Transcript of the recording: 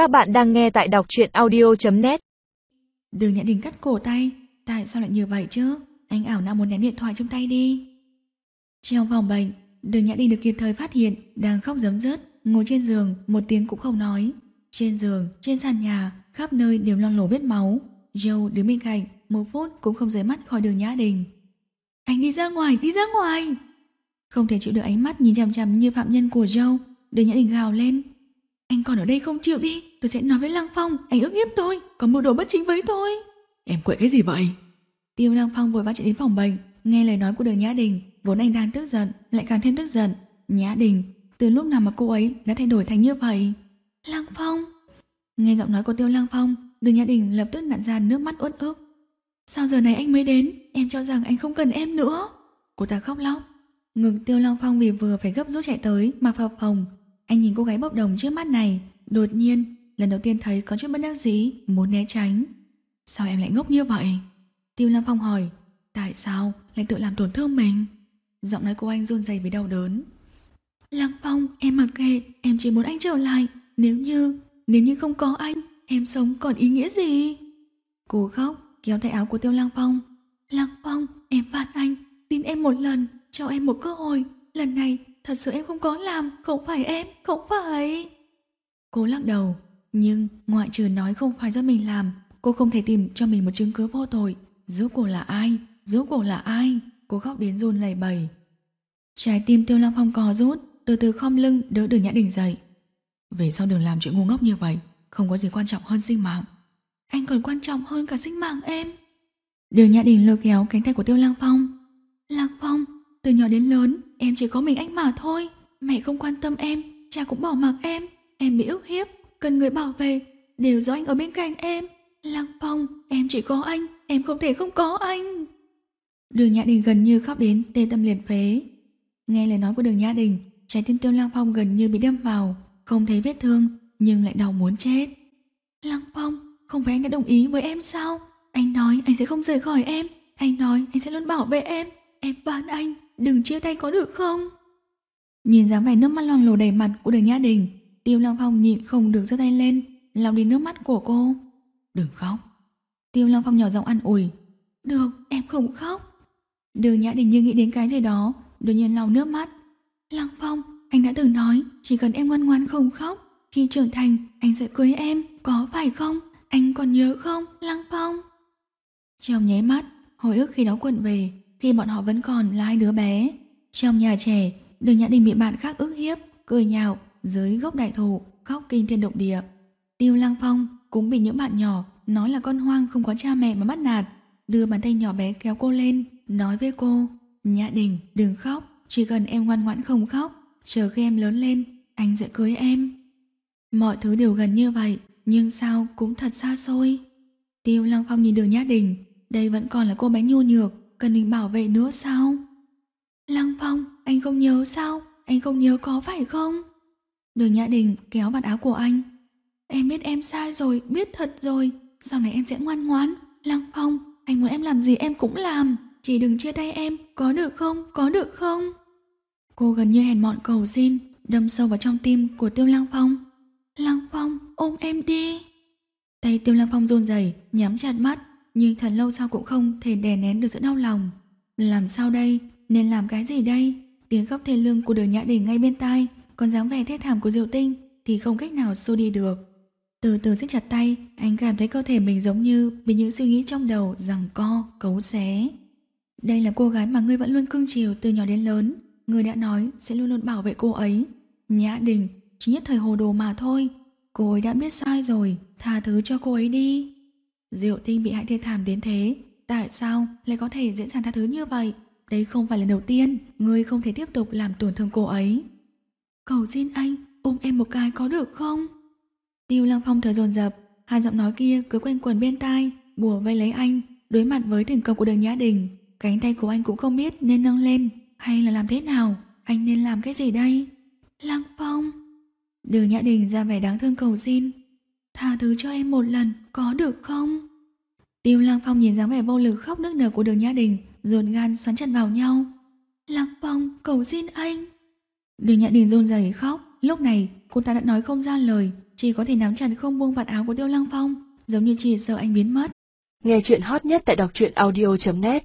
Các bạn đang nghe tại đọc truyện audio.net Đường Nhã Đình cắt cổ tay. Tại sao lại như vậy chứ? Anh ảo nào muốn ném điện thoại trong tay đi. Trong phòng bệnh Đường Nhã Đình được kịp thời phát hiện Đang khóc giấm rớt Ngồi trên giường Một tiếng cũng không nói. Trên giường, trên sàn nhà Khắp nơi đều loang lổ vết máu. Joe đứng bên cạnh Một phút cũng không rời mắt khỏi đường Nhã Đình. Anh đi ra ngoài, đi ra ngoài! Không thể chịu được ánh mắt nhìn chằm chằm như phạm nhân của Joe Đường Nhã Đình gào lên còn ở đây không chịu đi, Tôi sẽ nói với Lăng Phong, Anh ước hiếp tôi, Có mưu đồ bất chính với tôi. Em quậy cái gì vậy? Tiêu Lăng Phong vội vã chạy đến phòng bệnh, Nghe lời nói của đường Nhã Đình, Vốn anh đang tức giận, Lại càng thêm tức giận. Nhã Đình, Từ lúc nào mà cô ấy đã thay đổi thành như vậy? Lăng Phong. Nghe giọng nói của Tiêu Lăng Phong, Đường Nhã Đình lập tức nặn ra nước mắt uất ức. Sao giờ này anh mới đến? Em cho rằng anh không cần em nữa. Cô ta khóc lóc. Ngực Tiêu Lăng Phong vì vừa phải gấp rút chạy tới Mà phập phòng. Anh nhìn cô gái bốc đồng trước mắt này, Đột nhiên, lần đầu tiên thấy có chút bất đắc dĩ, Muốn né tránh. Sao em lại ngốc như vậy? Tiêu Lam Phong hỏi, Tại sao lại tự làm tổn thương mình? Giọng nói của anh run rẩy vì đau đớn. Lăng Phong, em mặc kệ, Em chỉ muốn anh trở lại. Nếu như Nếu như không có anh, Em sống còn ý nghĩa gì? Cô khóc, kéo tay áo của Tiêu Lăng Phong. Lăng Phong, em phạt anh, Tin em một lần, Cho em một cơ hội. Lần này thật sự em không có làm, Không phải em, Không phải. Cô lắc đầu, Nhưng ngoại trừ nói không phải do mình làm, Cô không thể tìm cho mình một chứng cứ vô tội. Giúp cô là ai? Giúp cô là ai? Cô khóc đến run lẩy bẩy. Trái tim Tiêu Lam Phong cò rút, Từ từ khom lưng đỡ đường Nhã Đình dậy. Về sau đừng làm chuyện ngu ngốc như vậy, Không có gì quan trọng hơn sinh mạng. Anh còn quan trọng hơn cả sinh mạng em. Đường Nhã Đình lôi kéo cánh tay của Tiêu Lang Phong. Lang Phong từ nhỏ đến lớn, em chỉ có mình anh mà thôi. Mẹ không quan tâm em, Cha cũng bỏ mặc em. Em bị ức hiếp, Cần người bảo vệ, Đều do anh ở bên cạnh em. Lăng Phong, Em chỉ có anh, Em không thể không có anh. Đường Nhã Đình gần như khóc đến tê tâm liệt phế. Nghe lời nói của đường Nhã Đình, Trái tim tiêu Lăng Phong gần như bị đâm vào, Không thấy vết thương, Nhưng lại đau muốn chết. Lăng Phong, Không phải anh đã đồng ý với em sao? Anh nói anh sẽ không rời khỏi em, Anh nói anh sẽ luôn bảo vệ em Em van anh. Đừng chia tay có được không? Nhìn dáng vẻ nước mắt loang lổ đầy mặt của đường Nhã Đình, Tiêu long Phong nhịn không được giơ tay lên lau đi nước mắt của cô. Đừng khóc. Tiêu long Phong nhỏ giọng ăn ủi. Được, em không khóc. Đường Nhã Đình như nghĩ đến cái gì đó, Đột nhiên lau nước mắt. Long Phong, anh đã từng nói, Chỉ cần em ngoan ngoan không khóc, Khi trưởng thành, anh sẽ cưới em, Có phải không? Anh còn nhớ không Lăng Phong? Trong nháy mắt, Hồi ức khi đó quận về khi bọn họ vẫn còn là hai đứa bé. Trong nhà trẻ Đường Nhã Đình bị bạn khác ức hiếp, Cười nhạo dưới gốc đại thụ, Khóc kinh thiên động địa. Tiêu Lăng Phong cũng bị những bạn nhỏ Nói là con hoang không có cha mẹ mà bắt nạt, Đưa bàn tay nhỏ bé kéo cô lên, Nói với cô, Nhã Đình, đừng khóc, Chỉ cần em ngoan ngoãn không khóc, Chờ khi em lớn lên, Anh sẽ cưới em. Mọi thứ đều gần như vậy, Nhưng sao cũng thật xa xôi. Tiêu Lăng Phong nhìn đường Nhã Đình, Đây vẫn còn là cô bé nhu nhược Cần mình bảo vệ nữa sao? Lăng Phong anh không nhớ sao? Anh không nhớ có phải không? Đường Nhã Đình kéo vạt áo của anh. Em biết em sai rồi, biết thật rồi. Sau này em sẽ ngoan ngoãn. Lăng Phong, anh muốn em làm gì em cũng làm. Chỉ đừng chia tay em, có được không, có được không? Cô gần như hèn mọn cầu xin Đâm sâu vào trong tim của Tiêu Lăng Phong. Lăng Phong, ôm em đi. Tay Tiêu Lăng Phong run rẩy Nhắm chặt mắt. Nhưng thật lâu sau cũng không thể đè nén được sự đau lòng Làm sao đây, nên làm cái gì đây Tiếng khóc thê lương của đường Nhã Đình ngay bên tai Còn dáng vẻ thê thảm của Diệu Tinh Thì không cách nào xô đi được từ từ siết chặt tay, anh cảm thấy cơ thể mình giống như bị những suy nghĩ trong đầu rằng co, cấu xé. Đây là cô gái mà ngươi vẫn luôn cưng chiều từ nhỏ đến lớn. Ngươi đã nói sẽ luôn luôn bảo vệ cô ấy. Nhã Đình, chỉ nhất thời hồ đồ mà thôi. Cô ấy đã biết sai rồi, tha thứ cho cô ấy đi. Diệu tinh bị hại thê thảm đến thế, tại sao lại có thể dễ dàng tha thứ như vậy? Đây không phải lần đầu tiên, ngươi không thể tiếp tục làm tổn thương cô ấy. Cầu xin anh, ôm em một cái có được không? Tiêu Lăng Phong thở dồn dập, hai giọng nói kia cứ quanh quẩn bên tai, bùa vây lấy anh, đối mặt với tình công của đường Nhã Đình. Cánh tay của anh cũng không biết nên nâng lên, hay là làm thế nào, anh nên làm cái gì đây? Lăng Phong! Đường Nhã Đình ra vẻ đáng thương cầu xin. Tha thứ cho em một lần, có được không? Tiêu Lăng Phong nhìn dáng vẻ vô lực khóc nức nở của đường Nhã Đình, ruột gan xoắn chặt vào nhau. Lăng Phong, cầu xin anh! Đường Nhã Đình run rẩy khóc, lúc này cô ta đã nói không ra lời, Chỉ có thể nắm chặt không buông vạt áo của Tiêu Lăng Phong Giống như chỉ sợ anh biến mất Nghe chuyện hot nhất tại đọc truyện audio.net